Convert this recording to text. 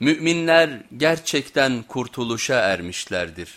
Müminler gerçekten kurtuluşa ermişlerdir.